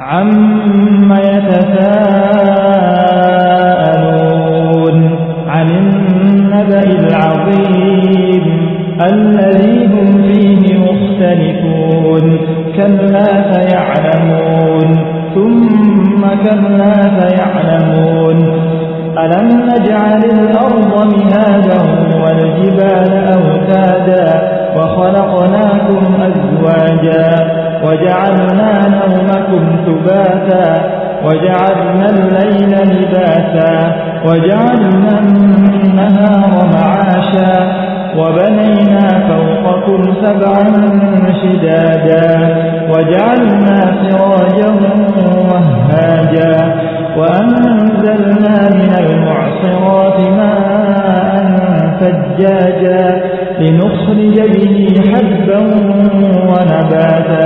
عم يتساءلون عن النبأ العظيم الذي هم فيه مختلفون كلا سيعلمون ثم كلا سيعلمون ألم نجعل الأرض مهادا والجبال أوتادا وخلقناكم أزواجا وجعلنا نومكم ثباتا وجعلنا الليل لباسا وجعلنا النهار معاشا وبنينا فوقكم سبعا شدادا وجعلنا سراجا وهاجا وأنزلنا من المعصرات ماء ثجاجا لنخرج به حبا ونباتا.